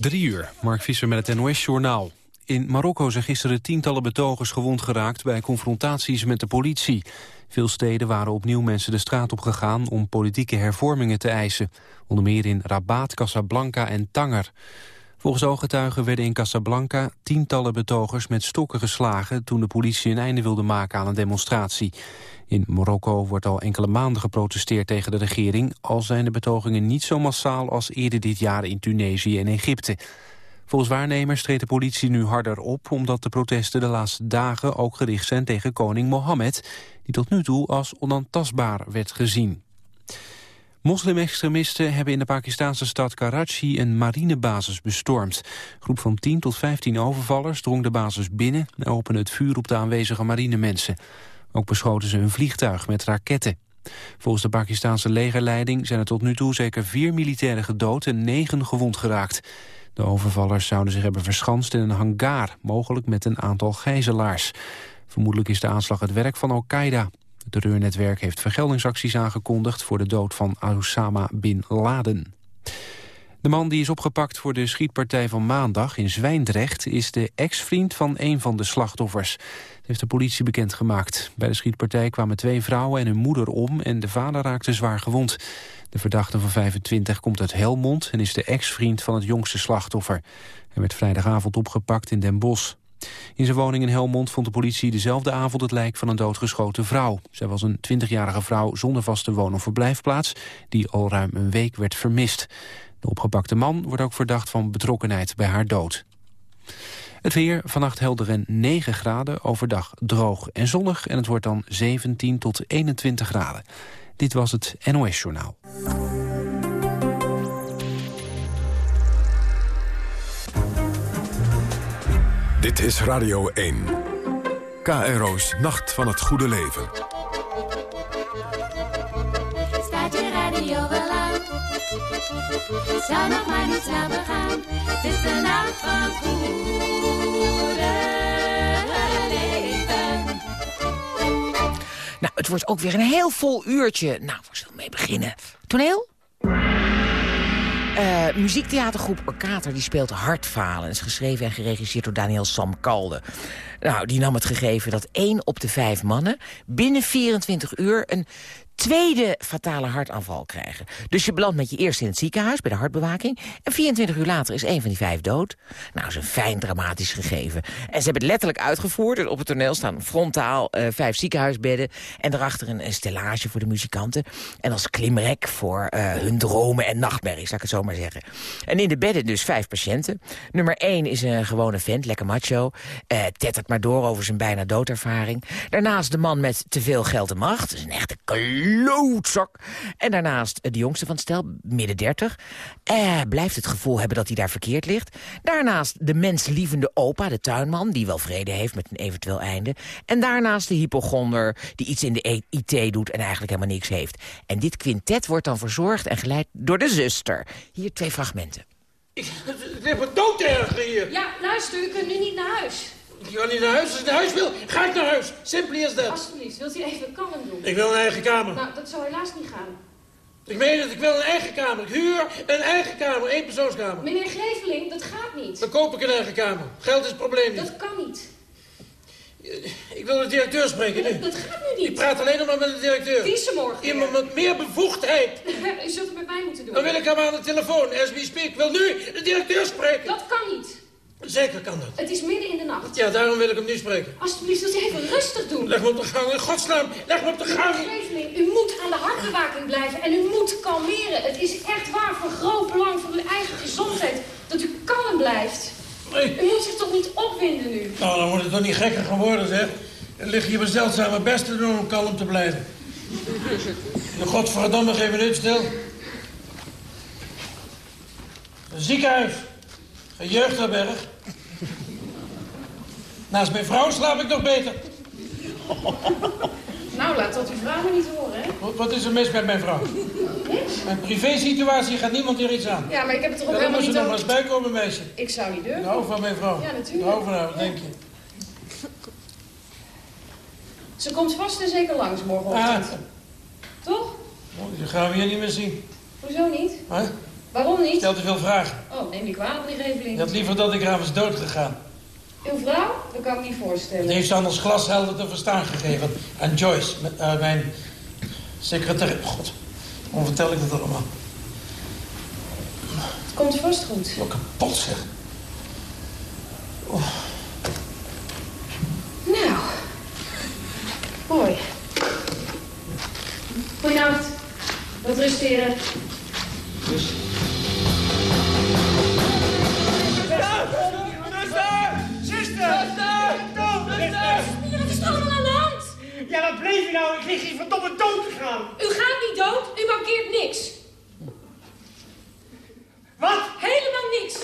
Drie uur, Mark Visser met het NOS-journaal. In Marokko zijn gisteren tientallen betogers gewond geraakt... bij confrontaties met de politie. Veel steden waren opnieuw mensen de straat op gegaan... om politieke hervormingen te eisen. Onder meer in Rabat, Casablanca en Tanger. Volgens ooggetuigen werden in Casablanca tientallen betogers met stokken geslagen... toen de politie een einde wilde maken aan een demonstratie. In Marokko wordt al enkele maanden geprotesteerd tegen de regering... al zijn de betogingen niet zo massaal als eerder dit jaar in Tunesië en Egypte. Volgens waarnemers treedt de politie nu harder op... omdat de protesten de laatste dagen ook gericht zijn tegen koning Mohammed... die tot nu toe als onaantastbaar werd gezien. Moslim-extremisten hebben in de Pakistanse stad Karachi een marinebasis bestormd. Een groep van 10 tot 15 overvallers drong de basis binnen... en opende het vuur op de aanwezige marinemensen. Ook beschoten ze een vliegtuig met raketten. Volgens de Pakistanse legerleiding zijn er tot nu toe zeker vier militairen gedood en negen gewond geraakt. De overvallers zouden zich hebben verschanst in een hangar, mogelijk met een aantal gijzelaars. Vermoedelijk is de aanslag het werk van Al-Qaeda. Het terreurnetwerk heeft vergeldingsacties aangekondigd voor de dood van Osama Bin Laden. De man die is opgepakt voor de schietpartij van maandag in Zwijndrecht... is de ex-vriend van een van de slachtoffers. Dat heeft de politie bekendgemaakt. Bij de schietpartij kwamen twee vrouwen en hun moeder om... en de vader raakte zwaar gewond. De verdachte van 25 komt uit Helmond... en is de ex-vriend van het jongste slachtoffer. Hij werd vrijdagavond opgepakt in Den Bosch. In zijn woning in Helmond vond de politie dezelfde avond het lijk van een doodgeschoten vrouw. Zij was een 20-jarige vrouw zonder vaste woon- of verblijfplaats... die al ruim een week werd vermist. De opgepakte man wordt ook verdacht van betrokkenheid bij haar dood. Het weer, vannacht helder en 9 graden, overdag droog en zonnig... en het wordt dan 17 tot 21 graden. Dit was het NOS Journaal. Dit is Radio 1. KRO's Nacht van het Goede Leven. Staat je radio wel aan? Zou nog maar niet snel begaan. Het is de nacht van het goede leven. Nou, het wordt ook weer een heel vol uurtje. Nou, waar zullen we mee beginnen? Toneel? Uh, muziektheatergroep Orkater die speelt Hartfalen. Is geschreven en geregisseerd door Daniel Sam Kalde. Nou, die nam het gegeven dat één op de vijf mannen... binnen 24 uur een tweede fatale hartaanval krijgen. Dus je belandt met je eerst in het ziekenhuis bij de hartbewaking... en 24 uur later is één van die vijf dood. Nou, dat is een fijn dramatisch gegeven. En ze hebben het letterlijk uitgevoerd. Dus op het toneel staan frontaal uh, vijf ziekenhuisbedden... en daarachter een, stellage voor de muzikanten. En als klimrek voor uh, hun dromen en nachtmerries, laat ik het zo maar zeggen. En in de bedden dus vijf patiënten. Nummer één is een gewone vent, lekker macho. Uh, tettert maar door over zijn bijna doodervaring. Daarnaast de man met te veel geld en macht. Dat is een echte klootzak. En daarnaast de jongste van het stel, midden dertig. Eh, blijft het gevoel hebben dat hij daar verkeerd ligt. Daarnaast de menslievende opa, de tuinman... die wel vrede heeft met een eventueel einde. En daarnaast de hypochonder die iets in de IT doet... en eigenlijk helemaal niks heeft. En dit quintet wordt dan verzorgd en geleid door de zuster. Hier twee fragmenten. Ik, heb het dooderg hier. Ja, luister, u kunt nu niet naar huis. Ik ga niet naar huis. Als ik naar huis wil, ga ik naar huis. Simply as that. Alsjeblieft, wilt u even kalm doen? Ik wil een eigen kamer. Nou, dat zou helaas niet gaan. Ik meen het, ik wil een eigen kamer. Ik huur een eigen kamer, één persoonskamer. Meneer Geveling, dat gaat niet. Dan koop ik een eigen kamer. Geld is het probleem niet. Dat kan niet. Ik wil de directeur spreken nu. Dat gaat nu niet. Ik praat alleen nog maar met de directeur. Die is er morgen. Iemand met meer bevoegdheid. U zult het met mij moeten doen. Dan wil ik hem aan de telefoon, as we speak. Ik wil nu de directeur spreken. Dat kan niet. Zeker kan dat. Het is midden in de nacht. Ja, daarom wil ik hem nu spreken. Alsjeblieft, wilt u even rustig doen. Leg me op de gang, in godsnaam. Leg me op de gang. Geveling, u moet aan de hartbewaking blijven en u moet kalmeren. Het is echt waar van groot belang voor uw eigen gezondheid dat u kalm blijft. Nee. U moet zich toch niet opwinden nu? Nou, dan wordt het toch niet gekker geworden, zeg. Er ligt hier mijn zeldzame best te doen om kalm te blijven. De godverdomme, geef minuut stil. Een ziekenhuis. Een jeugdherberg. Naast mijn vrouw slaap ik nog beter. Nou, laat dat uw vrouw maar niet horen, hè? Wat, wat is er mis met mijn vrouw? Mijn privésituatie gaat niemand hier iets aan. Ja, maar ik heb het er ook Ja, dan helemaal moet ze niet nog maar over. eens bijkomen, meisje. Ik zou niet durven. hou van mijn vrouw. Ja, natuurlijk. Hou van haar, wat denk je? Ze komt vast en zeker langs morgenochtend. Ah, Toch? oh, die gaan we hier niet meer zien. Hoezo niet? Hè? Waarom niet? Stel te veel vragen. Oh. neem je kwaad, meneer Geveling. Je had liever dat ik eraan was dood gegaan. Uw vrouw? Dat kan ik niet voorstellen. Dat heeft ze anders glashelder te verstaan gegeven. En Joyce, met, uh, mijn secretaris. God, hoe vertel ik dat allemaal? Het komt vast goed. Wat kapot zeg. Oh. Nou, mooi. Goedenacht. Wat rusteren. Dus. Wat is er aan de hand? Ja, wat bleef je nou? Ik lig hier verdomme dood te gaan. U gaat niet dood, u mankeert niks. Wat? Helemaal niks.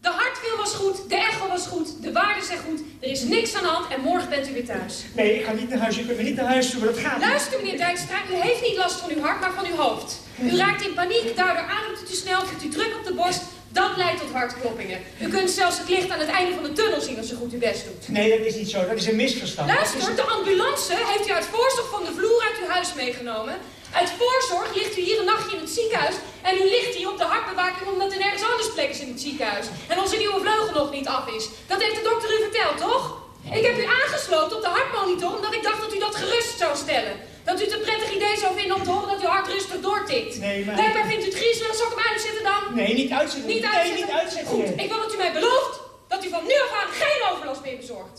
De hartfilm was goed, de echo was goed, de waarden zijn goed. Er is niks aan de hand en morgen bent u weer thuis. Nee, ik ga niet naar huis. Kunt me niet naar huis sturen. Dat gaat. Luister, meneer Dijkstra, u heeft niet last van uw hart, maar van uw hoofd. U raakt in paniek, daardoor ademt u te snel, voelt u druk op de borst. Dat leidt tot hartkloppingen. U kunt zelfs het licht aan het einde van de tunnel zien als u goed uw best doet. Nee, dat is niet zo. Dat is een misverstand. Luister, de ambulance heeft u uit voorzorg van de vloer uit uw huis meegenomen. Uit voorzorg ligt u hier een nachtje in het ziekenhuis. En u ligt hier op de hartbewaking omdat er nergens anders plek is in het ziekenhuis. En onze nieuwe vleugel nog niet af is. Dat heeft de dokter u verteld, toch? Ik heb u aangesloten op de hartmonitor omdat ik dacht dat u dat gerust zou stellen. Dat u het een prettig idee zou vinden om te horen dat uw hart rustig doortikt. Nee, maar... Blijkbaar vindt u het griezelig. Zal ik hem uitzetten dan? Nee, niet uitzetten. Niet Nee, uitzetten? niet uitzetten. Goed, ik wil dat u mij belooft dat u van nu af aan geen overlast meer bezorgt.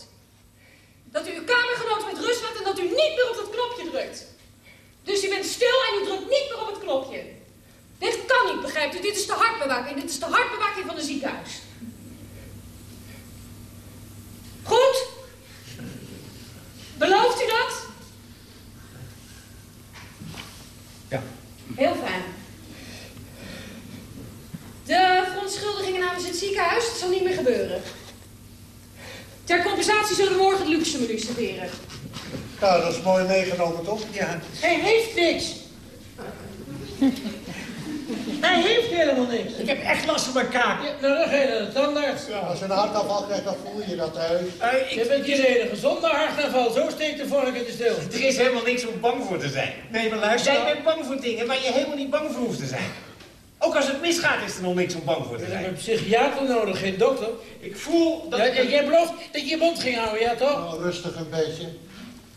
Dat u uw kamergenoot met rust laat en dat u niet meer op dat knopje drukt. Dus u bent stil en u drukt niet meer op het knopje. Dit kan niet, begrijpt u? Dit is de hartbewaking. Dit is de hartbewaking van een ziekenhuis. Goed? Belooft u dat? Ja. Heel fijn. De verontschuldigingen namens het ziekenhuis, dat zal niet meer gebeuren. Ter compensatie zullen we morgen het luxe menu serveren. Ja, dat is mooi meegenomen, toch? Ja, hij heeft niks. Hij heeft helemaal niks. Ik heb echt last van mijn kaak. Ja, nou, dan ga je naar de tandarts. Als je een hartaanval krijgt, dan voel je dat thuis. Eh, Je ik, bent je enige zonder hartaanval. Zo steekt de vork in de stil. Er is helemaal niks om bang voor te zijn. nee, maar luister. Jij bent bang voor dingen waar je helemaal niet bang voor hoeft te zijn. Ook als het misgaat is er nog niks om bang voor te We hebben een zijn. psychiater nodig, geen dokter. Ik voel dat... Ja, ik- ja, jij belooft dat je je mond ging houden, ja toch? Nou, rustig een beetje.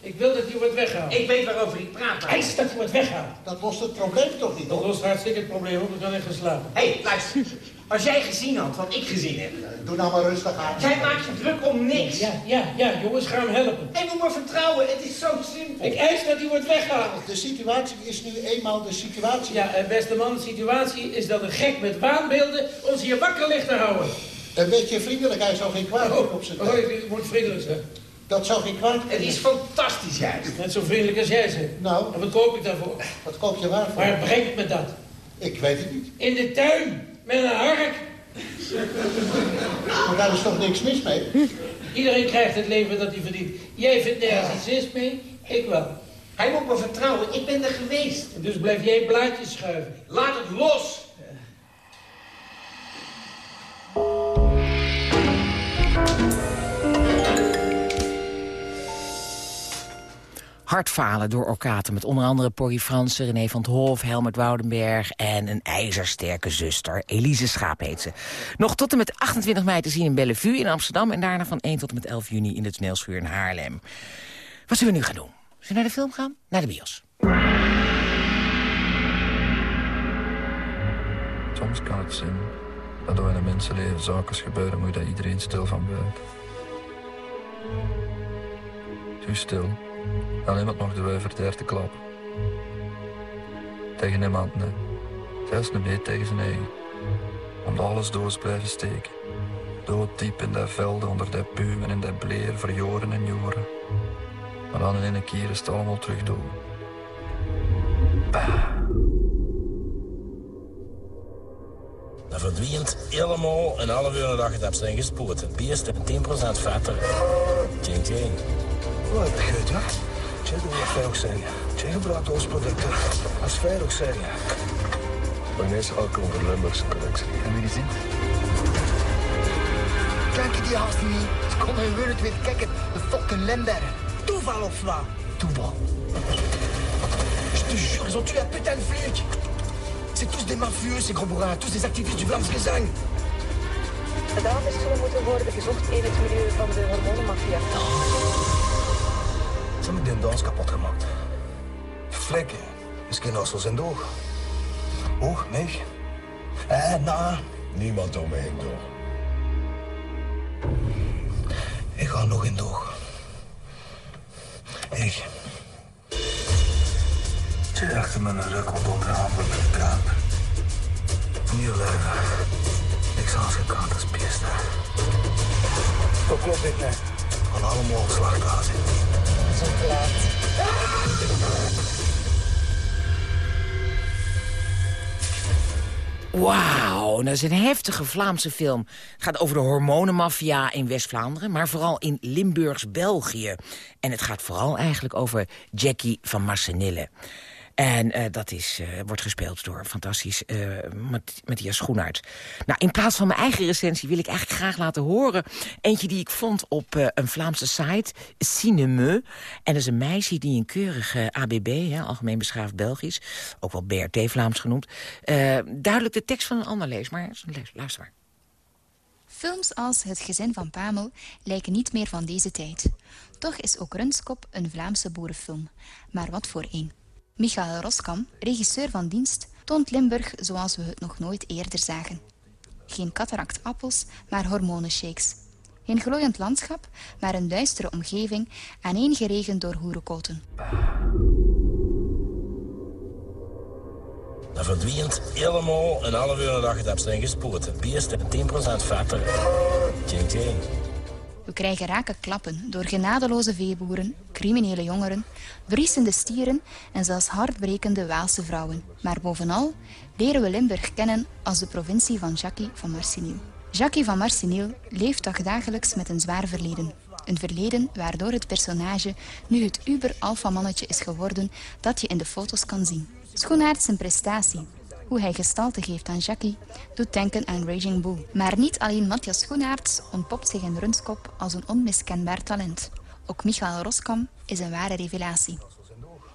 Ik wil dat die wordt weggehaald. Ik weet waarover ik praat. maar- Eis dat die wordt weggehaald. Dat lost het probleem toch niet Dat op? lost hartstikke het probleem op, ik kan echt gaan slapen. Hé, hey, luister. Als jij gezien had wat ik gezien heb. Doe nou maar rustig aan. Jij maakt je druk om niks. Ja, ja, ja, jongens, ga hem helpen. Hé, moet maar vertrouwen. Het is zo simpel. Ik eis dat die wordt weggehaald. De situatie is nu eenmaal de situatie. Ja, eh, beste man, de situatie is dat een gek met waanbeelden ons hier wakker ligt te houden. Een beetje vriendelijkheid zou geen kwaad doen op zijn oh, tijd. ik, ik moet vriendelijk zijn. Dat zou geen kwaad Het kunnen. is fantastisch juist. Net zo vriendelijk als jij bent. Nou, En wat koop ik daarvoor? wat koop je waarvoor? Waar brengt me dat? Ik weet het niet. In de tuin, met een hark. Maar daar is toch niks mis mee? Iedereen krijgt het leven dat hij verdient. Jij vindt nergens iets mis mee, ik wel. Hij moet me vertrouwen. Ik ben er geweest. En dus blijf jij blaadjes schuiven. Laat het los. Hartfalen door orkaten met onder andere Porry Fransen, René van het Hof, Helmut Woudenberg en een ijzersterke zuster. Elise Schaap heet ze. Nog tot en met 28 mei te zien in Bellevue in Amsterdam en daarna van 1 tot en met 11 juni in het toneelschuur in Haarlem. Wat zullen we nu gaan doen? Zullen we naar de film gaan? Naar de bios. Soms kan het zijn dat er in een mensenleven zaken gebeuren, moet dat iedereen stil van blijft. Zo stil, dan iemand de wuiver daar te klappen. Tegen niemand, nee. Zelfs een beet tegen zijn eigen. Om alles door te blijven steken. Dooddiep in de velden, onder de bumen en de bleer, verjoren en joren. Maar dan in een keer is het allemaal terug door. Dat verdwijnt helemaal een half uur je het hebt zijn gespoten. Het beest heeft 10% vetter. Tjing, tjing. Wat geut, ja? Tjing, dat wil veilig zijn. Tjing gebruikt ons producten. Als veilig zijn. Wanneer ook over Limburgse collectie. En wie gezien? Kijk die haast niet? Ze kon hun weer weer kijken. De fucking Limburg. Toeval of wat? Toeval. Je te jure, ils ont tué un putain de flic. C'est tous des mafieux, ces gros bourrins, tous des activistes du Vlaams Gezang. De dames zullen moeten worden gezocht in het milieu van de hormonenmafia. Ze hebben die dans kapot gemaakt. Vlekken, misschien als zijn door. Oog, nee. Eh, nou. Niemand om me heen door. Ik ga nog in door. Ik. Ze achter me een ruk op onder handen met de kraan. Nieuw leven. Ik zal als gekant als piste. Wat klopt dit net? Van allemaal slagdaden. Laat. Wauw, dat is een heftige Vlaamse film. Het gaat over de hormonenmafia in West-Vlaanderen... maar vooral in Limburgs België. En het gaat vooral eigenlijk over Jackie van Marsenille. En eh, dat is, eh, wordt gespeeld door fantastisch eh, Mat- Matthias Schoenaert. Nou, in plaats van mijn eigen recensie wil ik eigenlijk graag laten horen... eentje die ik vond op een Vlaamse site, Cinemeu. En dat is een meisje die een keurige ABB, Algemeen Beschaafd Belgisch... ook wel BRT Vlaams genoemd... duidelijk de tekst van een ander leest. Maar luister maar. Films als Het gezin van Pamel lijken niet meer van deze tijd. Toch is ook Runskop een Vlaamse boerenfilm. Maar wat voor een. Michael Roskam, regisseur van dienst, toont Limburg zoals we het nog nooit eerder zagen. Geen cataractappels, maar hormonenshakes. Geen glooiend landschap, maar een duistere omgeving, aaneengeregend door hoerenkoten. Dat verdwijnt helemaal een half uur het hebt zijn gespoten. Beesten 10% vetter. Tjing. We krijgen rake klappen door genadeloze veeboeren, criminele jongeren, briesende stieren en zelfs hartbrekende Waalse vrouwen. Maar bovenal leren we Limburg kennen als de provincie van Jackie van Marcinil. Jackie van Marcinil leeft dagdagelijks met een zwaar verleden. Een verleden waardoor het personage nu het uber-alpha-mannetje is geworden dat je in de foto's kan zien. Schoenaert zijn prestatie. Hoe hij gestalte geeft aan Jackie doet denken aan Raging Bull. Maar niet alleen Matthias Schoenaerts ontpopt zich in Runskop als een onmiskenbaar talent. Ook Michael Roskam is een ware revelatie.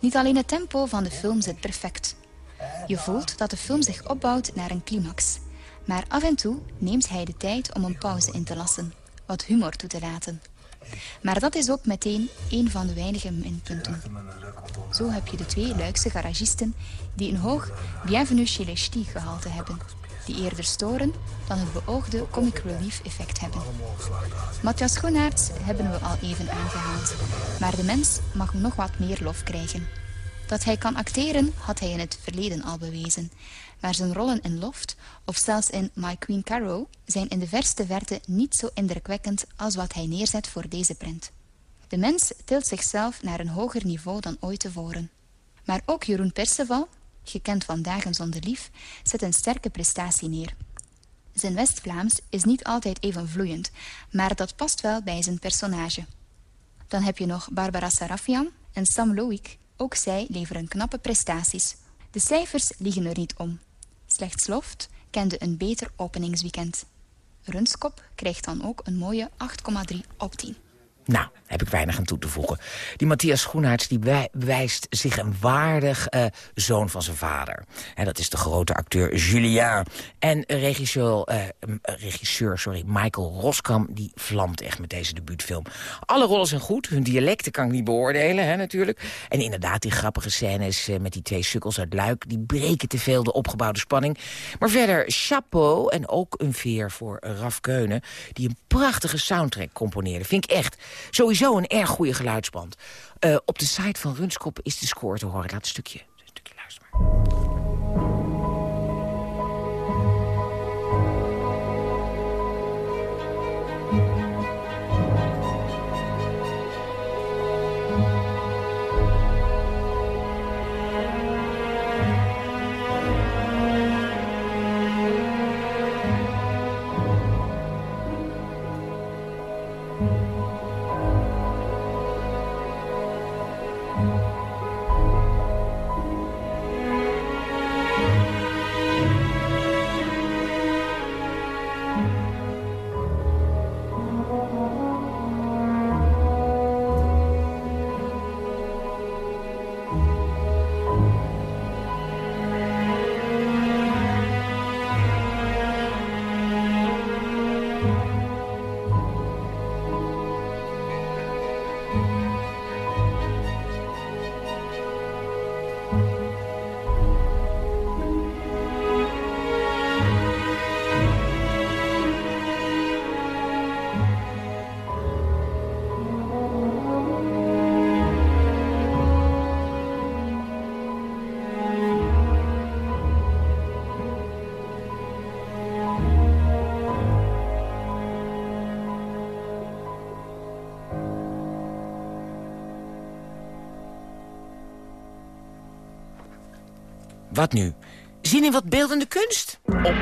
Niet alleen het tempo van de film zit perfect. Je voelt dat de film zich opbouwt naar een climax. Maar af en toe neemt hij de tijd om een pauze in te lassen, wat humor toe te laten. Maar dat is ook meteen een van de weinige minpunten. Zo heb je de twee Luikse garagisten die een hoog bienvenue chez les ch'tis gehalte hebben. Die eerder storen dan het beoogde comic relief effect hebben. Matthias Schoenaerts hebben we al even aangehaald. Maar de mens mag nog wat meer lof krijgen. Dat hij kan acteren had hij in het verleden al bewezen. Maar zijn rollen in Loft, of zelfs in My Queen Caro... zijn in de verste verte niet zo indrukwekkend als wat hij neerzet voor deze print. De mens tilt zichzelf naar een hoger niveau dan ooit tevoren. Maar ook Jeroen Perceval, gekend van Dagen zonder lief, zet een sterke prestatie neer. Zijn West-Vlaams is niet altijd even vloeiend, maar dat past wel bij zijn personage. Dan heb je nog Barbara Sarafian en Sam Loic. Ook zij leveren knappe prestaties. De cijfers liegen er niet om. Slechts Loft kende een beter openingsweekend. Runskop krijgt dan ook een mooie 8,3 op 10. Nou, heb ik weinig aan toe te voegen. Die Matthias Schoenaerts die bewijst zich een waardig eh, zoon van zijn vader. En dat is de grote acteur Julien. En regisseur, eh, regisseur sorry, Michael Roskam die vlamt echt met deze debuutfilm. Alle rollen zijn goed, hun dialecten kan ik niet beoordelen hè, natuurlijk. En inderdaad, die grappige scènes eh, met die twee sukkels uit Luik... die breken te veel de opgebouwde spanning. Maar verder chapeau en ook een veer voor Raf Keunen... die een prachtige soundtrack componeerde. Vind ik echt sowieso een erg goede geluidsband. Eh, op de site van Runskop is de score te horen. Laat een stukje, een stukje luisteren. Wat nu? Zin in wat beeldende kunst? Op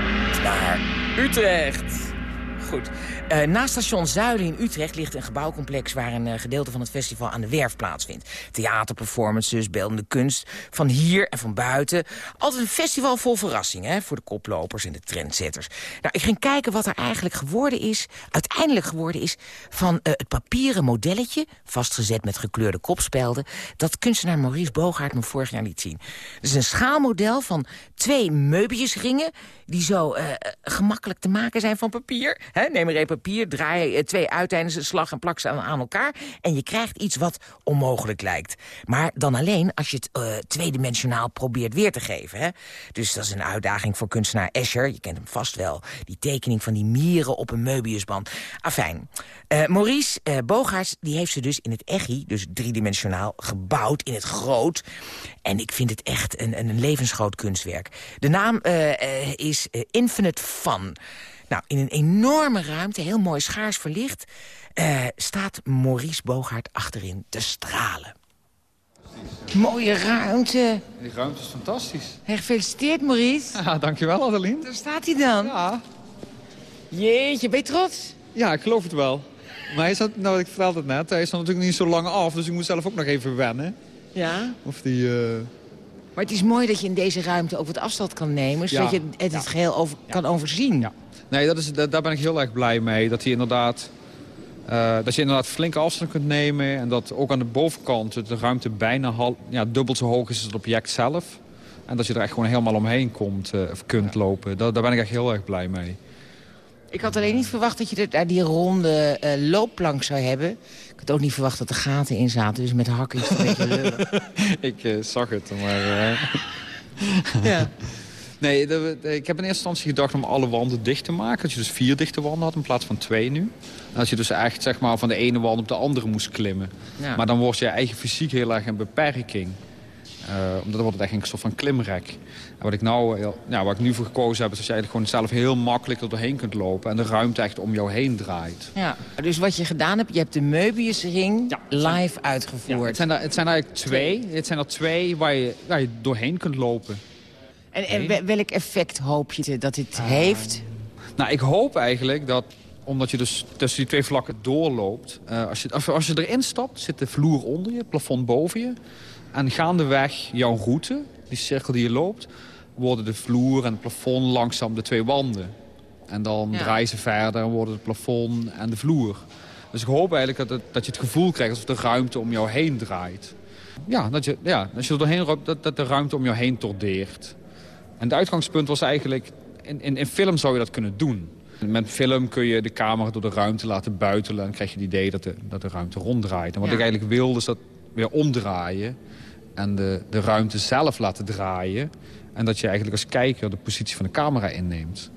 naar Utrecht. Goed. Uh, naast station Zuilen in Utrecht ligt een gebouwcomplex... waar een uh, gedeelte van het festival aan de werf plaatsvindt. Theaterperformances, beeldende kunst, van hier en van buiten. Altijd een festival vol verrassingen hè, voor de koplopers en de trendsetters. Nou, ik ging kijken wat er eigenlijk geworden is... uiteindelijk geworden is van uh, het papieren modelletje... vastgezet met gekleurde kopspelden... dat kunstenaar Maurice Bogaert me vorig jaar liet zien. Het is een schaalmodel van twee meubeljesringen... die zo gemakkelijk te maken zijn van papier... He, neem een reep papier, draai eh, twee uiteindes, een slag en plak ze aan, elkaar... en je krijgt iets wat onmogelijk lijkt. Maar dan alleen als je het uh, tweedimensionaal probeert weer te geven. Hè? Dus dat is een uitdaging voor kunstenaar Escher. Je kent hem vast wel. Die tekening van die mieren op een Möbiusband. Afijn. Uh, Maurice uh, die heeft ze dus in het echi, dus driedimensionaal, gebouwd in het groot. En ik vind het echt een, een levensgroot kunstwerk. De naam is Infinite Fun. Nou, in een enorme ruimte, heel mooi schaars verlicht... Uh, staat Maurice Bogaert achterin te stralen. Mooie ruimte. Die ruimte is fantastisch. Hey, gefeliciteerd, Maurice. Ja, dankjewel, Adeline. Daar staat hij dan. Ja. Jeetje, ben je trots? Ja, ik geloof het wel. Maar hij zat, nou, ik vertelde het net, hij is natuurlijk niet zo lang af... dus ik moet zelf ook nog even wennen. Ja? Of die... Uh... Maar het is mooi dat je in deze ruimte ook wat afstand kan nemen... zodat ja. je het, het geheel over, kan overzien. Ja. Nee, dat is, daar ben ik heel erg blij mee. Dat, hij inderdaad, uh, dat je inderdaad flinke afstand kunt nemen. En dat ook aan de bovenkant de ruimte bijna hal, ja, dubbel zo hoog is als het object zelf. En dat je er echt gewoon helemaal omheen komt, uh, of kunt lopen. Daar, daar ben ik echt heel erg blij mee. Ik had alleen niet verwacht dat je daar die ronde uh, loopplank zou hebben. Ik had ook niet verwacht dat er gaten in zaten. Dus met hakken is het een beetje lullig. ik uh, zag het, maar... Ja. Nee, de, de, ik heb in eerste instantie gedacht om alle wanden dicht te maken. Dat je dus vier dichte wanden had in plaats van twee nu. En dat je dus echt zeg maar, van de ene wand op de andere moest klimmen. Ja. Maar dan wordt je eigen fysiek heel erg een beperking. Uh, omdat dan wordt het echt een soort van klimrek. En wat ik, nou, ja, waar ik nu voor gekozen heb, is dat je eigenlijk gewoon zelf heel makkelijk er doorheen kunt lopen. En de ruimte echt om jou heen draait. Ja, dus wat je gedaan hebt, je hebt de Möbiusring ja, live uitgevoerd. Ja, het, zijn er, het zijn eigenlijk twee. Het zijn er twee waar je, waar je doorheen kunt lopen. En, en welk effect hoop je dat dit heeft? Nou, ik hoop eigenlijk dat omdat je dus tussen die twee vlakken doorloopt... Uh, als, je, als je erin stapt, zit de vloer onder je, het plafond boven je. En gaandeweg jouw route, die cirkel die je loopt... worden de vloer en het plafond langzaam de twee wanden. En dan ja. draaien ze verder en worden het plafond en de vloer. Dus ik hoop eigenlijk dat, het, dat je het gevoel krijgt alsof de ruimte om jou heen draait. Ja, dat je, ja als je er doorheen loopt, dat, dat de ruimte om jou heen tordeert. En het uitgangspunt was eigenlijk, in, in, in film zou je dat kunnen doen. Met film kun je de camera door de ruimte laten buitelen... en dan krijg je het idee dat de, dat de ruimte ronddraait. En wat ja. ik eigenlijk wilde is dat weer omdraaien... en de, de ruimte zelf laten draaien... en dat je eigenlijk als kijker de positie van de camera inneemt.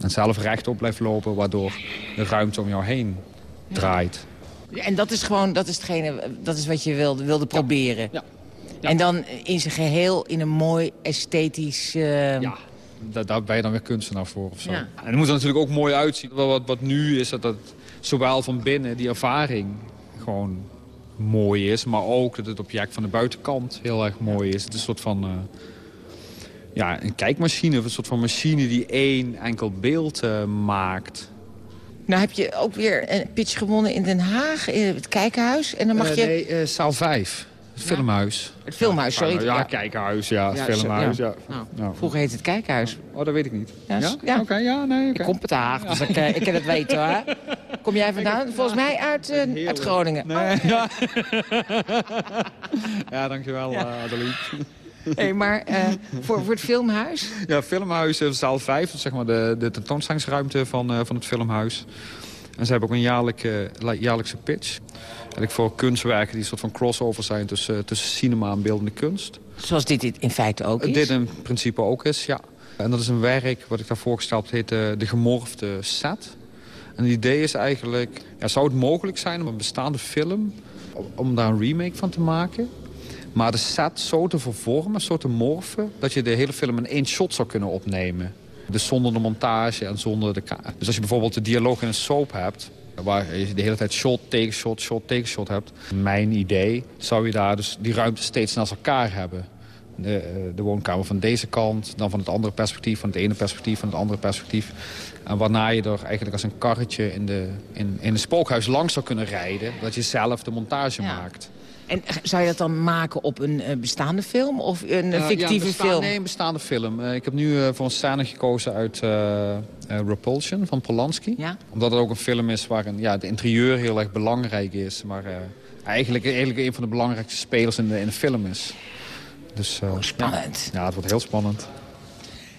En zelf rechtop blijft lopen, waardoor de ruimte om jou heen draait. Ja, en dat is gewoon dat is hetgene, dat is wat je wilde, wilde proberen? Ja. Ja. En dan in zijn geheel in een mooi esthetisch... Uh... Ja, daar, daar ben je dan weer kunstenaar voor of zo. Ja. En het moet er natuurlijk ook mooi uitzien. Wat, wat nu is dat dat zowel van binnen die ervaring gewoon mooi is... maar ook dat het object van de buitenkant heel erg mooi is. Het is een soort van... Uh, ja, een kijkmachine of een soort van machine die één enkel beeld uh, maakt. Nou heb je ook weer een pitch gewonnen in Den Haag, in het Kijkhuis. En dan mag je... Nee, zaal 5. Het filmhuis. Het filmhuis, sorry. Ja, kijkhuis, ja. Filmhuis, ja. Nou, ja. Vroeger heet het kijkhuis. Oh, dat weet ik niet. Ja? ja? Oké, ja, nee, okay. Ik kom uit Haag, dus ik, ik kan het weten, hoor. Kom jij vandaan? Volgens mij uit, uh, uit Groningen. Nee, oh. ja. ja, dankjewel, ja. Uh, Adelie. Hey, maar uh, voor, voor het filmhuis? Ja, filmhuis, zaal 5, zeg maar de, de tentoonstellingsruimte van, van het filmhuis. En ze hebben ook een jaarlijke, jaarlijkse pitch. Eigenlijk voor kunstwerken die een soort van crossover zijn tussen, tussen cinema en beeldende kunst. Zoals dit in feite ook is? Dit in principe ook is, ja. En dat is een werk wat ik daar voorgesteld heb, heet de, de gemorfde set. En het idee is eigenlijk, ja, zou het mogelijk zijn om een bestaande film... om daar een remake van te maken... maar de set zo te vervormen, zo te morfen... dat je de hele film in één shot zou kunnen opnemen. Dus zonder de montage en zonder de... Dus als je bijvoorbeeld de dialoog in een soap hebt... waar je de hele tijd shot tegen shot, shot tegen shot hebt... mijn idee zou je daar dus die ruimte steeds naast elkaar hebben. de, eh, de woonkamer van deze kant, dan van het andere perspectief, van het ene perspectief, van het andere perspectief. En waarna je er eigenlijk als een karretje in, de, in, in een spookhuis langs zou kunnen rijden, dat je zelf de montage maakt. En zou je dat dan maken op een eh, bestaande film of een Eh, ja, fictieve bestaan- film? Nee, een bestaande film. Eh, ik heb nu eh, voor een scène gekozen uit eh, eh, Repulsion van Polanski. Omdat het ook een film is waarin ja, het interieur heel erg belangrijk is. Maar eh, eigenlijk, eigenlijk een van de belangrijkste spelers in de, in de film is. Dus, eh, spannend. Ja, ja, het wordt heel spannend.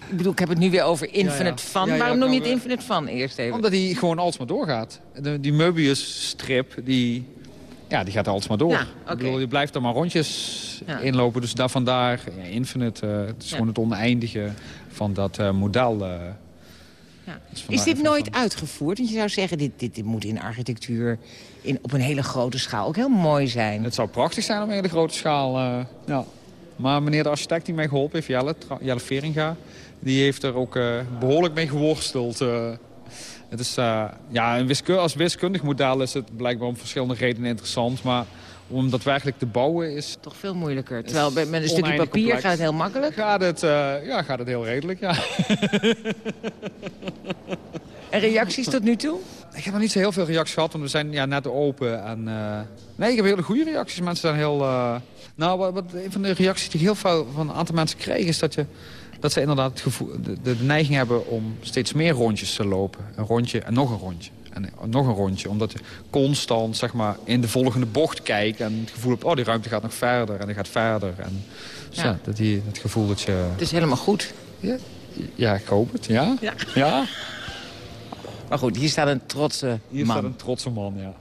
Ik bedoel, ik heb het nu weer over Infinite ja. Ja, ja, Waarom noem je het Infinite Fun eerst even? Omdat hij gewoon alsmaar doorgaat. De, die Möbius-strip, die, ja, die gaat alsmaar door. Ja, Ik bedoel, je blijft er maar rondjes Ja. inlopen. Dus daar vandaar, ja, Infinite, eh, het is gewoon het oneindige van dat model. Dus Is dit nooit uitgevoerd? Want je zou zeggen, dit, dit, dit moet in architectuur in, op een hele grote schaal ook heel mooi zijn. Het zou prachtig zijn op een hele grote schaal. ja. Maar meneer de architect die mij geholpen heeft, Jelle, Jelle Veringa... die heeft er ook eh, behoorlijk mee geworsteld. Het is, eh, ja, een als wiskundig model is het blijkbaar om verschillende redenen interessant. Maar om dat werkelijk te bouwen is... Toch veel moeilijker. Terwijl met een stukje papier complex. gaat het heel makkelijk. Gaat het, eh, ja, gaat het heel redelijk, ja. En reacties tot nu toe? Ik heb nog niet zo heel veel reacties gehad, want we zijn ja, net open. En, eh, Nee, ik heb hele goede reacties. Mensen zijn heel... Nou, wat, wat- een van de reacties die ik heel veel van een aantal mensen kreeg... is dat, je, dat ze inderdaad het gevoel, de, de, neiging hebben om steeds meer rondjes te lopen. Een rondje en nog een rondje. En eh, nog een rondje. Omdat je constant zeg maar, in de volgende bocht kijkt... en het gevoel hebt, oh, die ruimte gaat nog verder en die gaat verder. En, dus Ja. ja. dat die, het gevoel dat je... Het is helemaal goed. Ja, ja ik hoop het, ja. Ja. ja. Maar goed, hier staat een trotse Hier man. staat een trotse man, ja.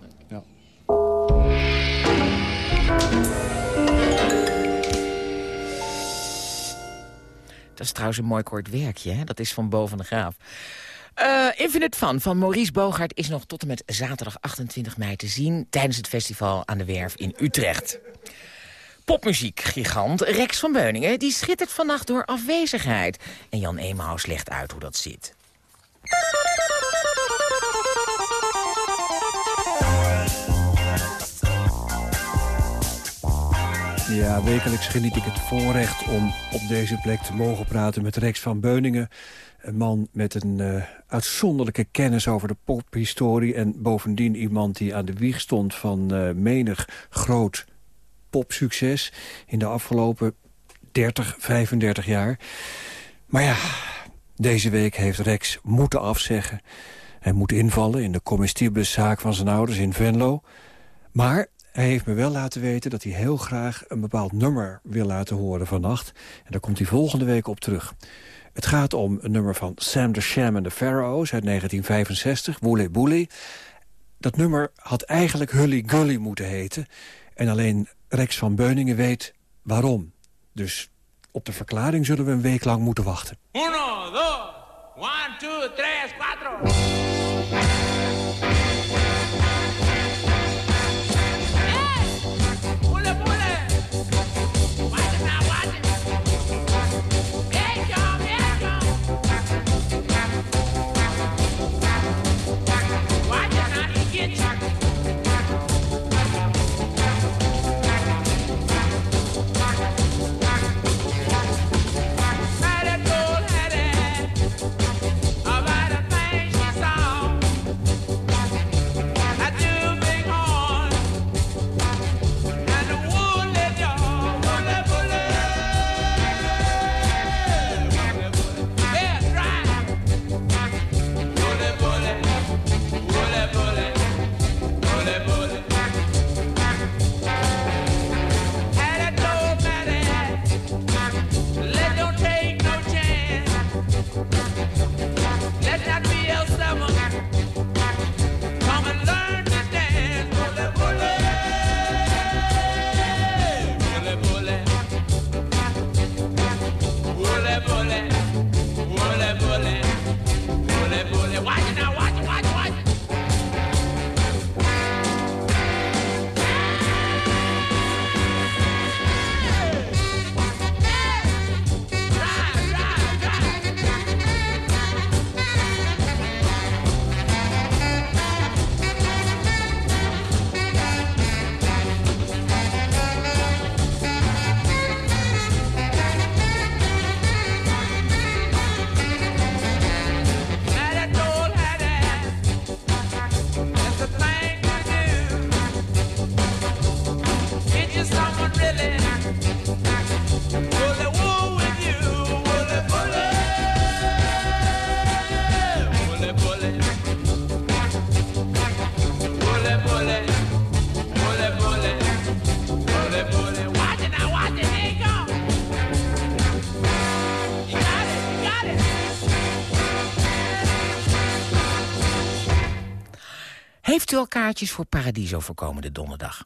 Dat is trouwens een mooi kort werkje, hè? Dat is van Bo van de Graaf. Eh, Infinite Fun van Maurice Bogaert is nog tot en met zaterdag 28 mei te zien... tijdens het festival aan de Werf in Utrecht. Popmuziekgigant Rex van Beuningen die schittert vannacht door afwezigheid. En Jan Emaus legt uit hoe dat zit. Ja, wekelijks geniet ik het voorrecht om op deze plek te mogen praten met Rex van Beuningen. Een man met een eh, uitzonderlijke kennis over de pophistorie... en bovendien iemand die aan de wieg stond van eh, menig groot popsucces... in de afgelopen 30, 35 jaar. Maar ja, deze week heeft Rex moeten afzeggen. Hij moet invallen in de comestibleszaak van zijn ouders in Venlo. Maar hij heeft me wel laten weten dat hij heel graag een bepaald nummer wil laten horen vannacht. En daar komt hij volgende week op terug. Het gaat om een nummer van Sam the Sham and the Pharaohs uit 1965, Woolly Booley. Dat nummer had eigenlijk Hully Gully moeten heten. En alleen Rex van Beuningen weet waarom. Dus op de verklaring zullen we een week lang moeten wachten. Uno, dos, one, two, tres, cuatro. Heeft u al kaartjes voor Paradiso voor komende donderdag?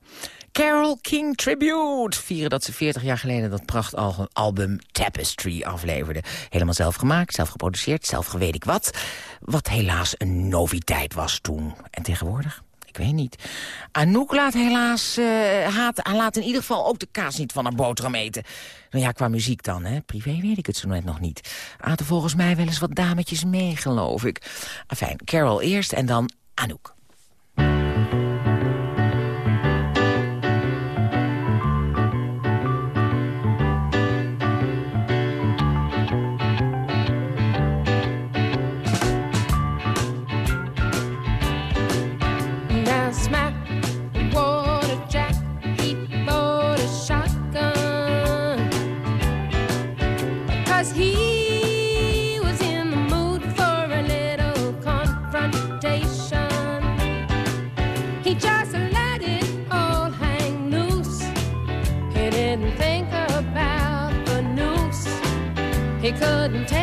Carol King Tribute vieren dat ze 40 jaar geleden dat prachtalbum Tapestry afleverde. Helemaal zelf gemaakt, zelf geproduceerd, zelf gewet ik wat. Wat helaas een noviteit was toen. En tegenwoordig? Ik weet niet. Anouk laat helaas, eh, haat, laat in ieder geval ook de kaas niet van haar boterham eten. Nou ja, qua muziek dan, hè. Privé weet ik het zo net nog niet. Aten volgens mij wel eens wat dametjes mee, geloof ik. Fijn, Carol eerst en dan Anouk. Couldn't take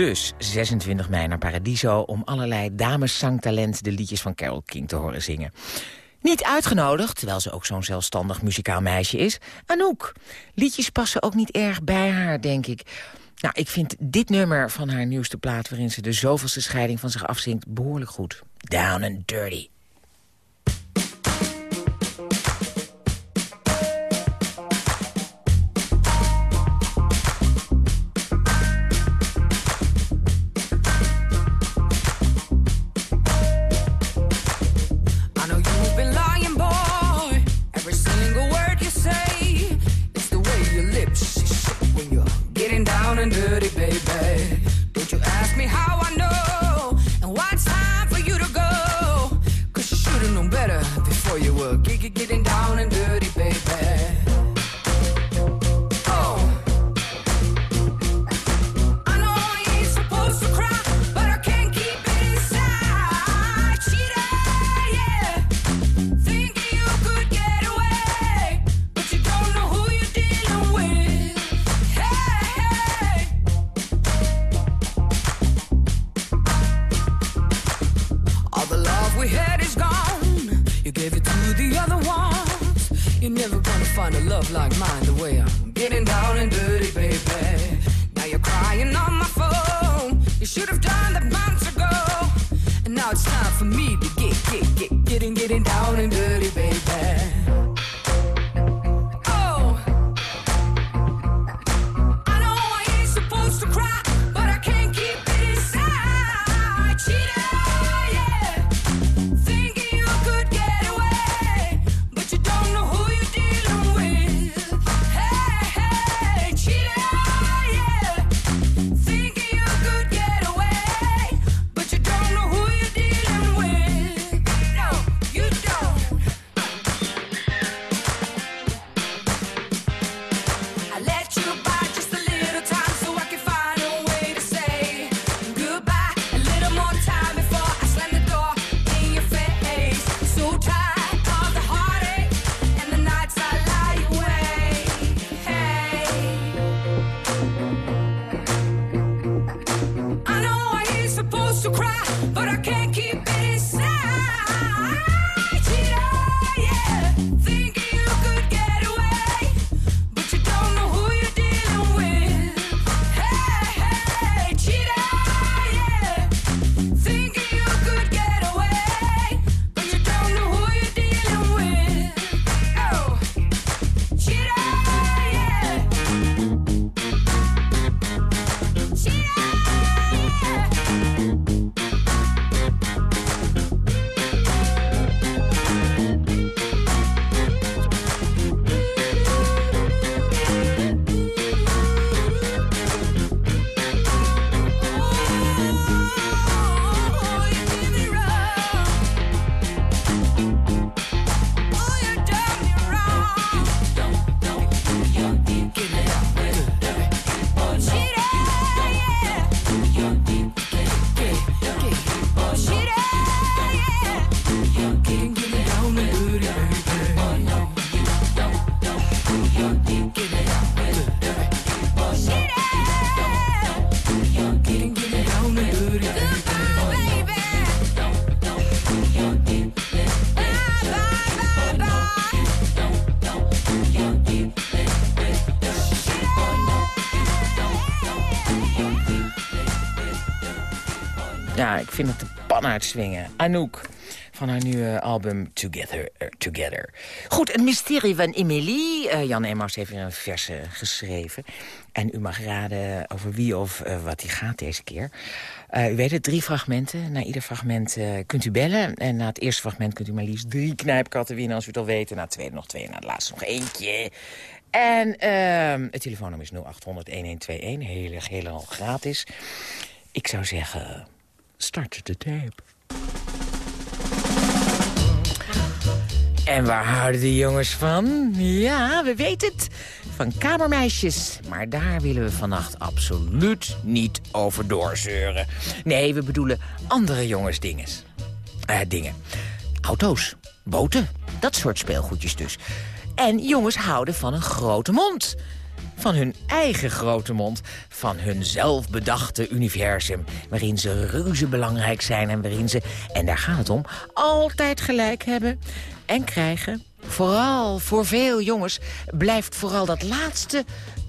Dus 26 mei naar Paradiso om allerlei dameszangtalent de liedjes van Carole King te horen zingen. Niet uitgenodigd, terwijl ze ook zo'n zelfstandig muzikaal meisje is, Anouk. Liedjes passen ook niet erg bij haar, denk ik. Nou, ik vind dit nummer van haar nieuwste plaat... waarin ze de zoveelste scheiding van zich afzingt, behoorlijk goed. Down and Dirty. For me to get, get, get, getting, getting down and dirty, pan uitswingen. Anouk van haar nieuwe album Together. eh, Together. Goed, het mysterie van Emily. Eh, Jan Emmers heeft weer een verse geschreven. En u mag raden over wie of eh, wat die gaat deze keer. U weet het, drie fragmenten. Na ieder fragment kunt u bellen. En na het eerste fragment kunt u maar liefst drie knijpkatten winnen... als u het al weet. Na het tweede nog twee. En na het laatste nog eentje. En ehm, het telefoonnummer is 0800-1121. Heel, helemaal gratis. Ik zou zeggen... Start de tape. En waar houden de jongens van? Ja, we weten het. Van kamermeisjes. Maar daar willen we vannacht absoluut niet over doorzeuren. Nee, we bedoelen andere jongensdinges. Eh, dingen. Auto's, boten, dat soort speelgoedjes dus. En jongens houden van een grote mond. Van hun eigen grote mond. Van hun zelfbedachte universum. Waarin ze reuze belangrijk zijn en waarin ze, en daar gaat het om, altijd gelijk hebben en krijgen. Vooral voor veel jongens blijft vooral dat laatste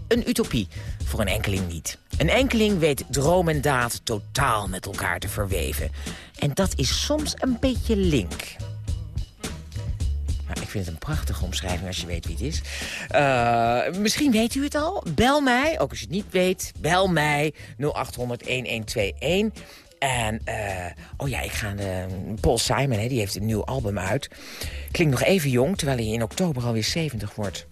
een utopie. Voor een enkeling niet. Een enkeling weet droom en daad totaal met elkaar te verweven. En dat is soms een beetje link. Vind het een prachtige omschrijving als je weet wie het is. Eh, misschien weet u het al. Bel mij, ook als je het niet weet. Bel mij 0800-1121. En, eh, oh ja, ik ga de, Paul Simon, hè, die heeft een nieuw album uit. Klinkt nog even jong, terwijl hij in oktober alweer 70 wordt.